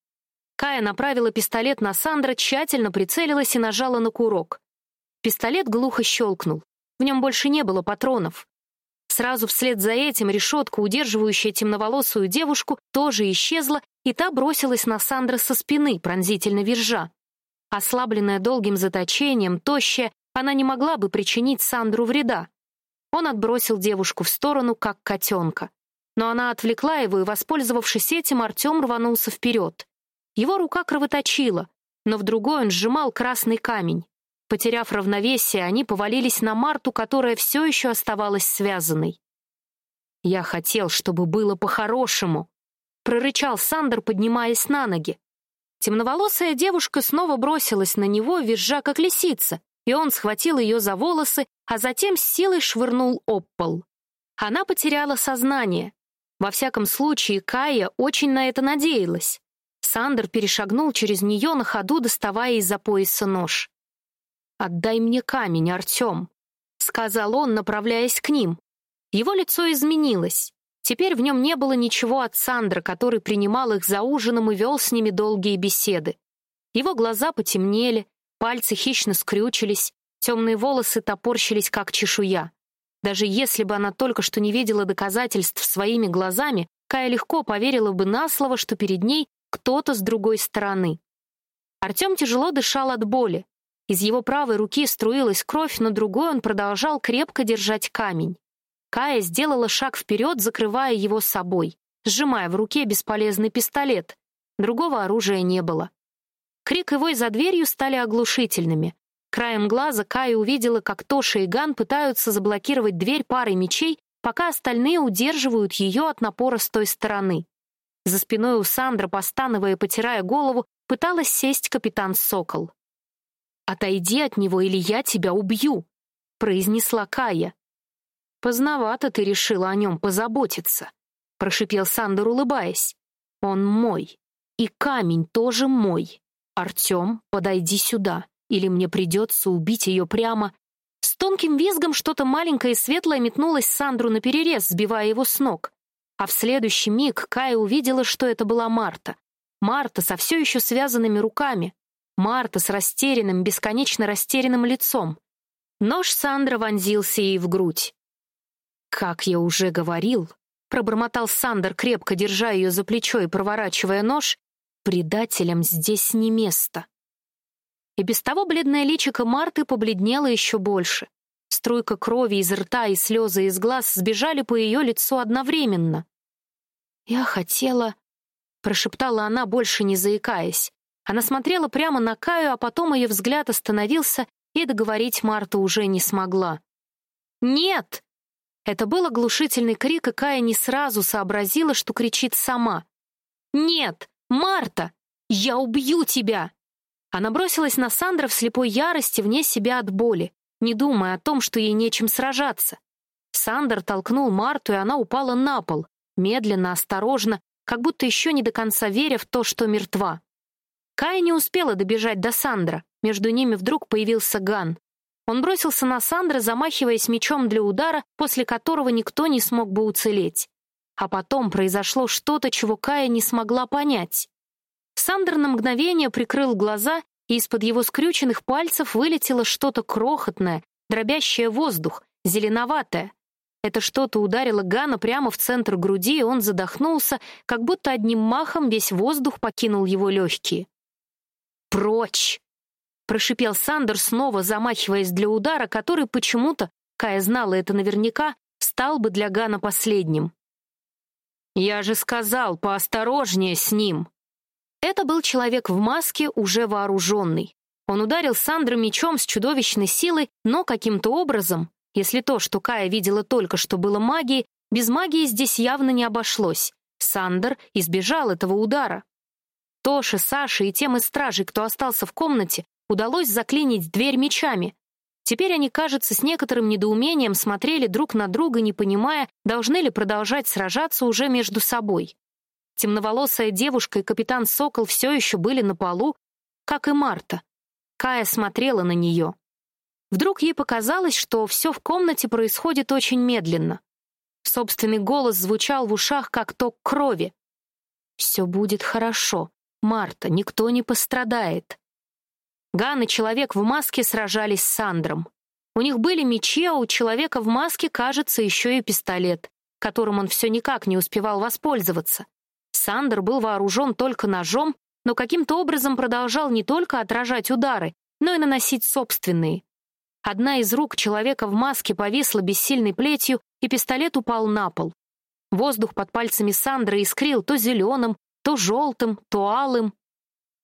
S1: Кая направила пистолет на Сандра, тщательно прицелилась и нажала на курок. Пистолет глухо щелкнул. В нем больше не было патронов. Сразу вслед за этим решетка, удерживающая темноволосую девушку, тоже исчезла, и та бросилась на Сандра со спины, пронзительно визжа. Ослабленная долгим заточением, тощая, она не могла бы причинить Сандру вреда. Он отбросил девушку в сторону, как котенка. Но она отвлекла его, и, воспользовавшись этим, Артем рванулся вперед. Его рука кровоточила, но в другой он сжимал красный камень. Потеряв равновесие, они повалились на Марту, которая все еще оставалась связанной. «Я хотел, чтобы было по-хорошему», — прорычал Сандер, поднимаясь на ноги. Темноволосая девушка снова бросилась на него, визжа как лисица, и он схватил ее за волосы, а затем с силой швырнул об пол. Она потеряла сознание. Во всяком случае, Кая очень на это надеялась. Сандер перешагнул через нее на ходу, доставая из-за пояса нож. «Отдай мне камень, Артем», — сказал он, направляясь к ним. Его лицо изменилось. Теперь в нем не было ничего от Сандра, который принимал их за ужином и вел с ними долгие беседы. Его глаза потемнели, пальцы хищно скрючились, темные волосы топорщились, как чешуя. Даже если бы она только что не видела доказательств своими глазами, Кая легко поверила бы на слово, что перед ней кто-то с другой стороны. Артем тяжело дышал от боли. Из его правой руки струилась кровь, но другой он продолжал крепко держать камень. Кая сделала шаг вперед, закрывая его собой, сжимая в руке бесполезный пистолет. Другого оружия не было. Крик вой за дверью стали оглушительными. Краем глаза Кая увидела, как Тоша и Ган пытаются заблокировать дверь парой мечей, пока остальные удерживают ее от напора с той стороны. За спиной у Сандра, постановая и потирая голову, пыталась сесть капитан Сокол. «Отойди от него, или я тебя убью», — произнесла Кая. «Поздновато ты решила о нем позаботиться», — прошипел Сандер, улыбаясь. «Он мой. И камень тоже мой. Артем, подойди сюда, или мне придется убить ее прямо...» С тонким визгом что-то маленькое и светлое метнулось Сандру на перерез, сбивая его с ног. А в следующий миг Кая увидела, что это была Марта. Марта со все еще связанными руками. Марта с растерянным, бесконечно растерянным лицом. Нож Сандра вонзился ей в грудь. «Как я уже говорил», — пробормотал Сандер, крепко держа ее за плечо и проворачивая нож, «предателям здесь не место». И без того бледное личико Марты побледнело еще больше. Струйка крови из рта и слезы из глаз сбежали по ее лицу одновременно. «Я хотела...» — прошептала она, больше не заикаясь. Она смотрела прямо на Каю, а потом ее взгляд остановился, и договорить Марта уже не смогла. «Нет!» Это был оглушительный крик, и Кая не сразу сообразила, что кричит сама. «Нет! Марта! Я убью тебя!» Она бросилась на Сандра в слепой ярости, вне себя от боли. Не думая о том, что ей нечем сражаться. Сандер толкнул Марту, и она упала на пол, медленно, осторожно, как будто еще не до конца веря в то, что мертва. Кая не успела добежать до Сандра. Между ними вдруг появился Ган. Он бросился на Сандра, замахиваясь мечом для удара, после которого никто не смог бы уцелеть. А потом произошло что-то, чего Кая не смогла понять. Сандер на мгновение прикрыл глаза, и из-под его скрюченных пальцев вылетело что-то крохотное, дробящее воздух, зеленоватое. Это что-то ударило Гана прямо в центр груди, и он задохнулся, как будто одним махом весь воздух покинул его легкие. «Прочь!» — прошипел Сандер, снова замахиваясь для удара, который почему-то, Кая знала это наверняка, стал бы для Гана последним. «Я же сказал, поосторожнее с ним!» Это был человек в маске, уже вооруженный. Он ударил Сандра мечом с чудовищной силой, но каким-то образом если то, что Кая видела только что было магией, без магии здесь явно не обошлось. Сандер избежал этого удара. Тоше, Саше и тем из стражей, кто остался в комнате, удалось заклинить дверь мечами. Теперь они, кажется, с некоторым недоумением смотрели друг на друга, не понимая, должны ли продолжать сражаться уже между собой. Темноволосая девушка и капитан Сокол все еще были на полу, как и Марта. Кая смотрела на нее. Вдруг ей показалось, что все в комнате происходит очень медленно. Собственный голос звучал в ушах, как ток крови. «Все будет хорошо. Марта, никто не пострадает». Ган и человек в маске сражались с Сандром. У них были мечи, а у человека в маске, кажется, еще и пистолет, которым он все никак не успевал воспользоваться. Сандер был вооружен только ножом, но каким-то образом продолжал не только отражать удары, но и наносить собственные. Одна из рук человека в маске повисла бессильной плетью, и пистолет упал на пол. Воздух под пальцами Сандры искрил то зеленым, то желтым, то алым.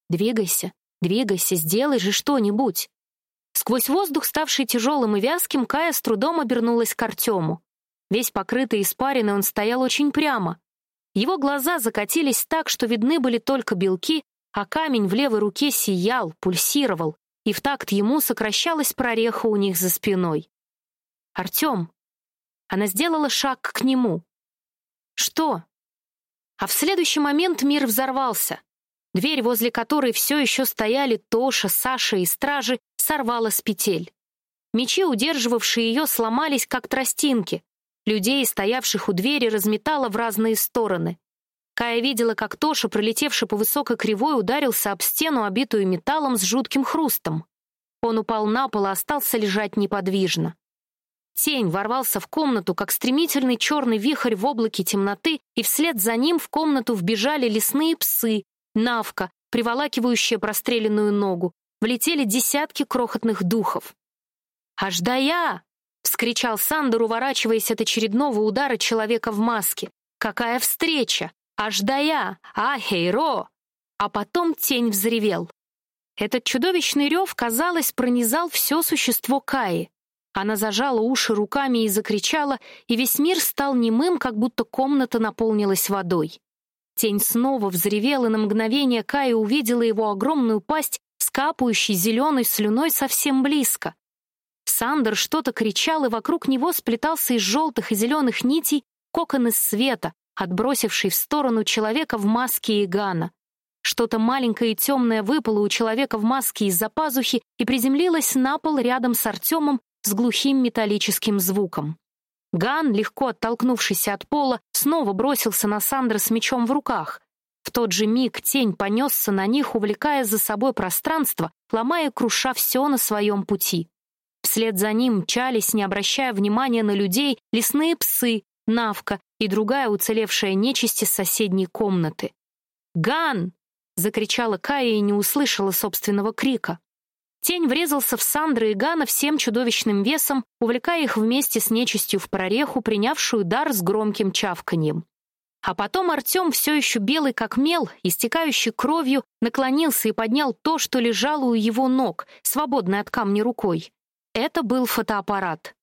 S1: «Двигайся, двигайся, сделай же что-нибудь!» Сквозь воздух, ставший тяжелым и вязким, Кая с трудом обернулась к Артему. Весь покрытый испариной он стоял очень прямо. Его глаза закатились так, что видны были только белки, а камень в левой руке сиял, пульсировал и в такт ему сокращалась прореха у них за спиной. «Артем!» Она сделала шаг к нему. «Что?» А в следующий момент мир взорвался. Дверь, возле которой все еще стояли Тоша, Саша и стражи, сорвала с петель. Мечи, удерживавшие ее, сломались, как тростинки. Людей, стоявших у двери, разметало в разные стороны. Кая видела, как Тоша, пролетевший по высокой кривой, ударился об стену, обитую металлом с жутким хрустом. Он упал на пол и остался лежать неподвижно. Тень ворвался в комнату, как стремительный черный вихрь в облаке темноты, и вслед за ним в комнату вбежали лесные псы, навка, приволакивающая простреленную ногу. Влетели десятки крохотных духов. «Аждая!» — вскричал Сандер, уворачиваясь от очередного удара человека в маске. «Какая встреча! Аждая! Ахейро!» А потом тень взревел. Этот чудовищный рев, казалось, пронизал все существо Каи. Она зажала уши руками и закричала, и весь мир стал немым, как будто комната наполнилась водой. Тень снова взревела, и на мгновение Кая увидела его огромную пасть с капающей зеленой слюной совсем близко. Сандер что-то кричал, и вокруг него сплетался из желтых и зеленых нитей кокон из света, отбросивший в сторону человека в маске Игана. Что-то маленькое и темное выпало у человека в маске из-за пазухи и приземлилось на пол рядом с Артемом с глухим металлическим звуком. Ган, легко оттолкнувшись от пола, снова бросился на Сандра с мечом в руках. В тот же миг тень понесся на них, увлекая за собой пространство, ломая круша все на своем пути. Вслед за ним мчались, не обращая внимания на людей, лесные псы, Навка и другая уцелевшая нечисть из соседней комнаты. «Ган!» — закричала Кая и не услышала собственного крика. Тень врезался в Сандра и Гана всем чудовищным весом, увлекая их вместе с нечистью в прореху, принявшую дар с громким чавканьем. А потом Артем, все еще белый как мел, истекающий кровью, наклонился и поднял то, что лежало у его ног, свободной от камня рукой. Это был фотоаппарат.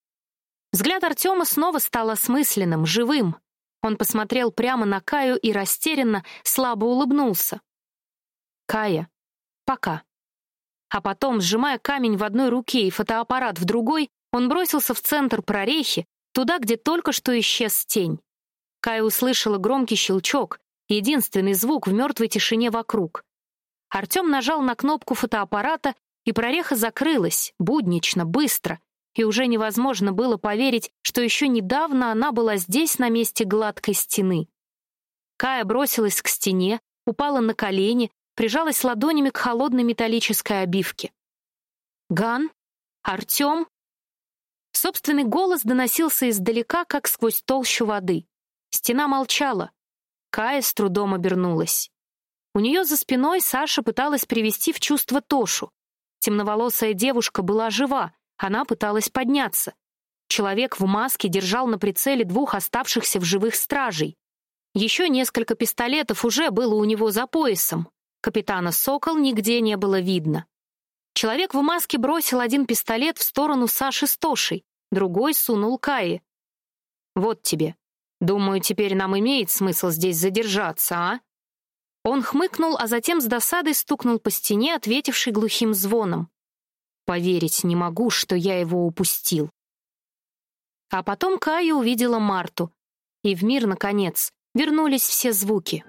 S1: Взгляд Артема снова стал осмысленным, живым. Он посмотрел прямо на Каю и растерянно, слабо улыбнулся. «Кая, пока». А потом, сжимая камень в одной руке и фотоаппарат в другой, он бросился в центр прорехи, туда, где только что исчез тень. Кая услышала громкий щелчок, единственный звук в мертвой тишине вокруг. Артем нажал на кнопку фотоаппарата, и прореха закрылась, буднично, быстро, и уже невозможно было поверить, что еще недавно она была здесь, на месте гладкой стены. Кая бросилась к стене, упала на колени, прижалась ладонями к холодной металлической обивке. «Ган? Артем?» Собственный голос доносился издалека, как сквозь толщу воды. Стена молчала. Кая с трудом обернулась. У нее за спиной Саша пыталась привести в чувство Тошу. Темноволосая девушка была жива, она пыталась подняться. Человек в маске держал на прицеле двух оставшихся в живых стражей. Еще несколько пистолетов уже было у него за поясом. Капитана Сокол нигде не было видно. Человек в маске бросил один пистолет в сторону Саши с Тошей, другой сунул Кае. «Вот тебе. Думаю, теперь нам имеет смысл здесь задержаться, а?» Он хмыкнул, а затем с досадой стукнул по стене, ответивший глухим звоном. Поверить не могу, что я его упустил. А потом Кая увидела Марту, и в мир наконец вернулись все звуки.